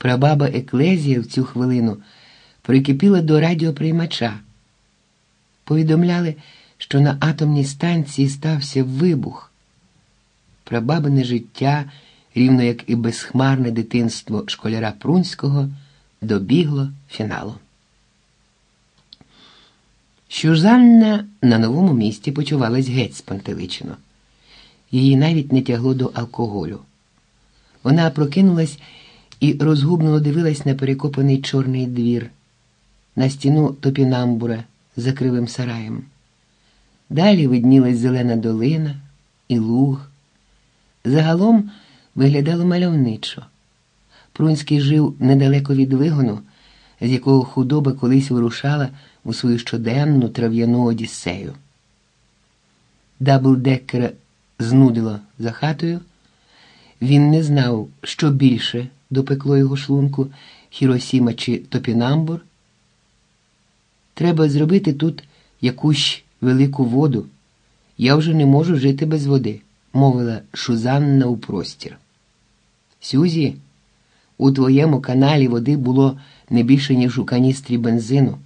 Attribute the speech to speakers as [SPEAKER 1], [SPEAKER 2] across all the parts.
[SPEAKER 1] Прабаба Еклезія в цю хвилину прикипіла до радіоприймача. Повідомляли, що на атомній станції стався вибух. Прабабине життя, рівно як і безхмарне дитинство школяра Прунського, добігло фіналу. Щужанна на новому місці почувалась геть спантеличено. Її навіть не тягло до алкоголю. Вона прокинулась і розгубно дивилась на перекопаний чорний двір, на стіну топінамбура за кривим сараєм. Далі виднілась зелена долина і луг. Загалом виглядало мальовничо. Прунський жив недалеко від вигону, з якого худоба колись вирушала у свою щоденну трав'яну одіссею. Даблдекера знудило за хатою. Він не знав, що більше допекло його шлунку Хіросіма чи Топінамбур. Треба зробити тут якусь велику воду. Я вже не можу жити без води, мовила Шузанна у простір. Сюзі, у твоєму каналі води було не більше, ніж у каністрі бензину.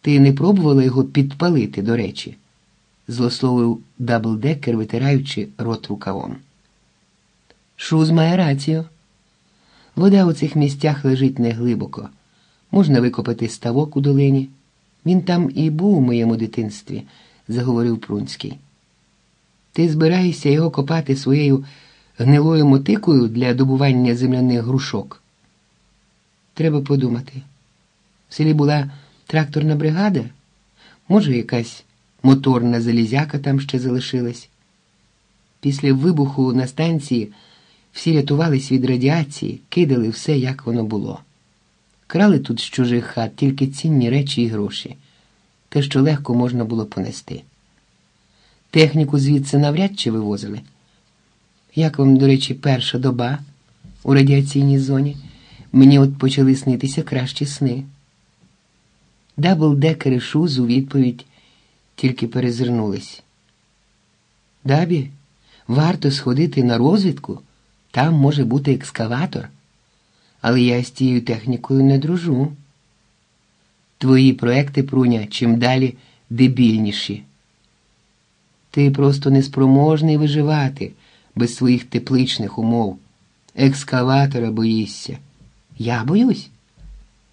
[SPEAKER 1] Ти не пробувала його підпалити, до речі, злословив Даблдекер, витираючи рот рукавом. Шуз має рацію. Вода у цих місцях лежить неглибоко. Можна викопати ставок у долині. Він там і був у моєму дитинстві, заговорив Прунський. Ти збираєшся його копати своєю гнилою мотикою для добування земляних грушок? Треба подумати. В селі була тракторна бригада, може, якась моторна залізяка там ще залишилась. Після вибуху на станції всі рятувались від радіації, кидали все, як воно було. Крали тут з чужих хат тільки цінні речі і гроші, те, що легко можна було понести. Техніку звідси навряд чи вивозили. Як вам, до речі, перша доба у радіаційній зоні? Мені от почали снитися кращі сни. Даблдекер і Шуз у відповідь тільки перезирнулись. Дабі, варто сходити на розвідку, там може бути екскаватор, але я з тією технікою не дружу. Твої проекти, Пруня, чим далі дебільніші. Ти просто неспроможний виживати без своїх тепличних умов. Екскаватора боїшся. Я боюсь.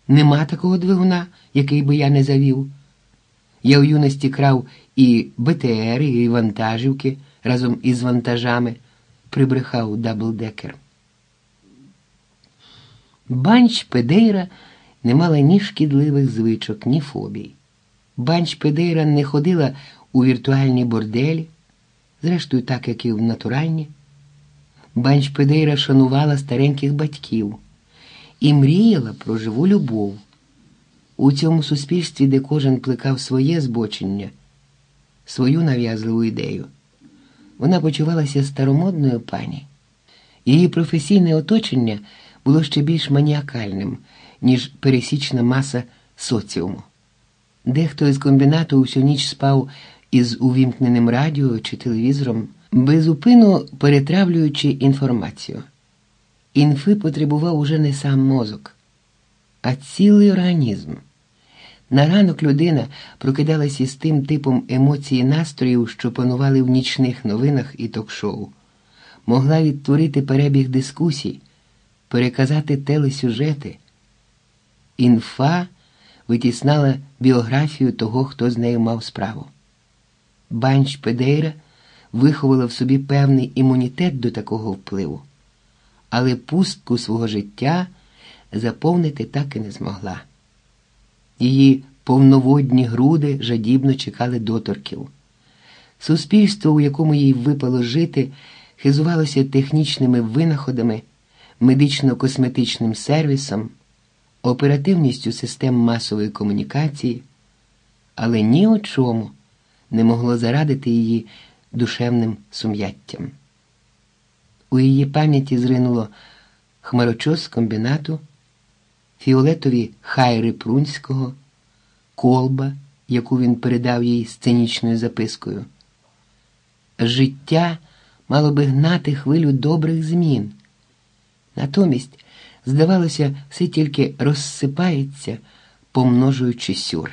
[SPEAKER 1] Нема такого двигуна, який би я не завів. Я у юності крав і БТР, і вантажівки разом із вантажами, прибрехав Даблдекер. Банч Педейра не мала ні шкідливих звичок, ні фобій. Банч Педейра не ходила у віртуальні борделі, зрештою, так як і в натуральні. Банч Педейра шанувала стареньких батьків і мріяла про живу любов. У цьому суспільстві, де кожен плекав своє збочення, свою нав'язливу ідею, вона почувалася старомодною пані. Її професійне оточення було ще більш маніакальним, ніж пересічна маса соціуму. Дехто із комбінату всю ніч спав із увімкненим радіо чи телевізором, безупину перетравлюючи інформацію. Інфи потребував уже не сам мозок, а цілий організм. На ранок людина прокидалась із тим типом емоцій і настроїв, що панували в нічних новинах і ток-шоу, могла відтворити перебіг дискусій, переказати телесюжети. Інфа витіснала біографію того, хто з нею мав справу. Банч Педейра виховала в собі певний імунітет до такого впливу але пустку свого життя заповнити так і не змогла. Її повноводні груди жадібно чекали доторків. Суспільство, у якому їй випало жити, хизувалося технічними винаходами, медично-косметичним сервісом, оперативністю систем масової комунікації, але ні у чому не могло зарадити її душевним сум'яттям. У її пам'яті зринуло хмарочос комбінату, фіолетові хайри Прунського, колба, яку він передав їй сценічною запискою. Життя мало би гнати хвилю добрих змін. Натомість Здавалося, все тільки розсипається, помножуючи сюр.